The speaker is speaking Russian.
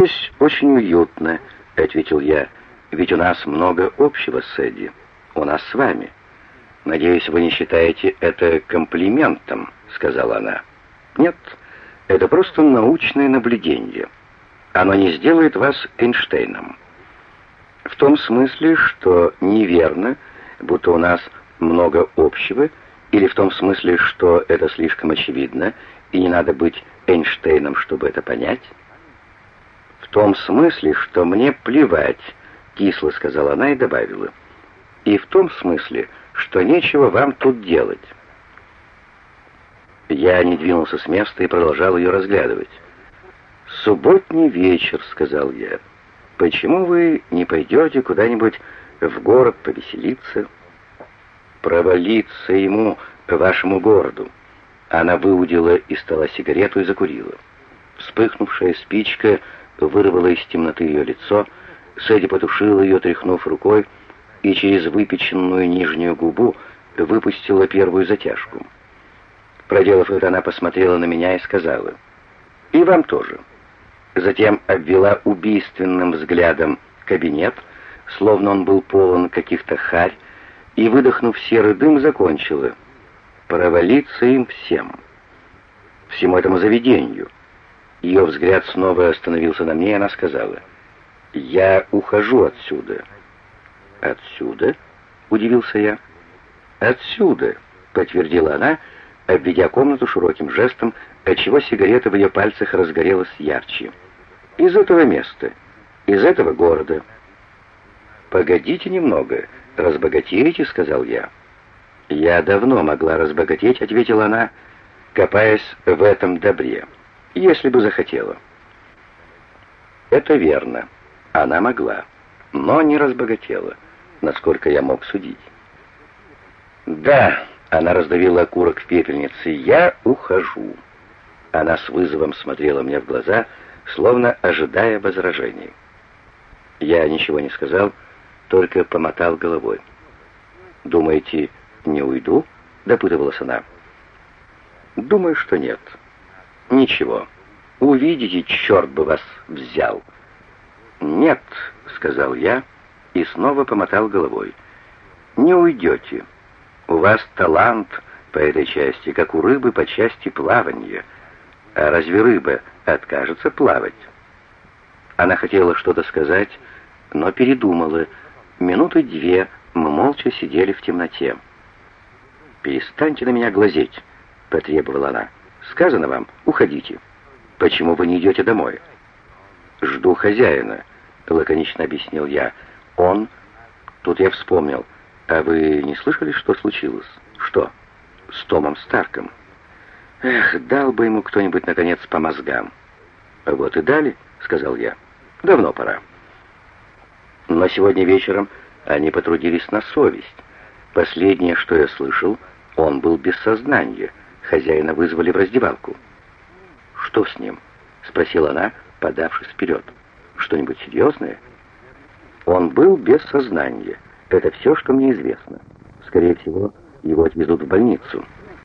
«Здесь очень уютно», — ответил я, — «ведь у нас много общего с Эдди. У нас с вами». «Надеюсь, вы не считаете это комплиментом», — сказала она. «Нет, это просто научное наблюдение. Оно не сделает вас Эйнштейном». «В том смысле, что неверно, будто у нас много общего, или в том смысле, что это слишком очевидно, и не надо быть Эйнштейном, чтобы это понять?» «В том смысле, что мне плевать», — кисло сказала она и добавила. «И в том смысле, что нечего вам тут делать». Я не двинулся с места и продолжал ее разглядывать. «Субботний вечер», — сказал я. «Почему вы не пойдете куда-нибудь в город повеселиться?» «Провалиться ему, вашему городу». Она выудила из стола сигарету и закурила. Вспыхнувшая спичка вырвала из темноты ее лицо, Сэдди потушила ее, тряхнув рукой, и через выпеченную нижнюю губу выпустила первую затяжку. Проделав это, она посмотрела на меня и сказала, «И вам тоже». Затем обвела убийственным взглядом кабинет, словно он был полон каких-то харь, и, выдохнув серый дым, закончила, «Провалиться им всем, всему этому заведению». Ее взгляд снова остановился на мне, и она сказала, «Я ухожу отсюда». «Отсюда?» — удивился я. «Отсюда», — подтвердила она, обведя комнату широким жестом, отчего сигарета в ее пальцах разгорелась ярче. «Из этого места, из этого города». «Погодите немного, разбогатеете», — сказал я. «Я давно могла разбогатеть», — ответила она, копаясь в этом добре если бы захотела. Это верно. Она могла, но не разбогатела, насколько я мог судить. Да, она раздавила окурок в пепельнице. Я ухожу. Она с вызовом смотрела мне в глаза, словно ожидая возражений. Я ничего не сказал, только помотал головой. «Думаете, не уйду?» — допытывалась она. «Думаю, что нет». «Ничего. Увидите, черт бы вас взял». «Нет», — сказал я и снова помотал головой. «Не уйдете. У вас талант по этой части, как у рыбы по части плавания. А разве рыба откажется плавать?» Она хотела что-то сказать, но передумала. Минуты две мы молча сидели в темноте. «Перестаньте на меня глазеть», — потребовала она. Сказано вам, уходите. Почему вы не идете домой? Жду хозяина, лаконично объяснил я. Он... Тут я вспомнил. А вы не слышали, что случилось? Что? С Томом Старком. Эх, дал бы ему кто-нибудь, наконец, по мозгам. Вот и дали, сказал я. Давно пора. Но сегодня вечером они потрудились на совесть. Последнее, что я слышал, он был без сознания. Хозяина вызвали в раздевалку. «Что с ним?» — спросила она, подавшись вперед. «Что-нибудь серьезное?» «Он был без сознания. Это все, что мне известно. Скорее всего, его отвезут в больницу».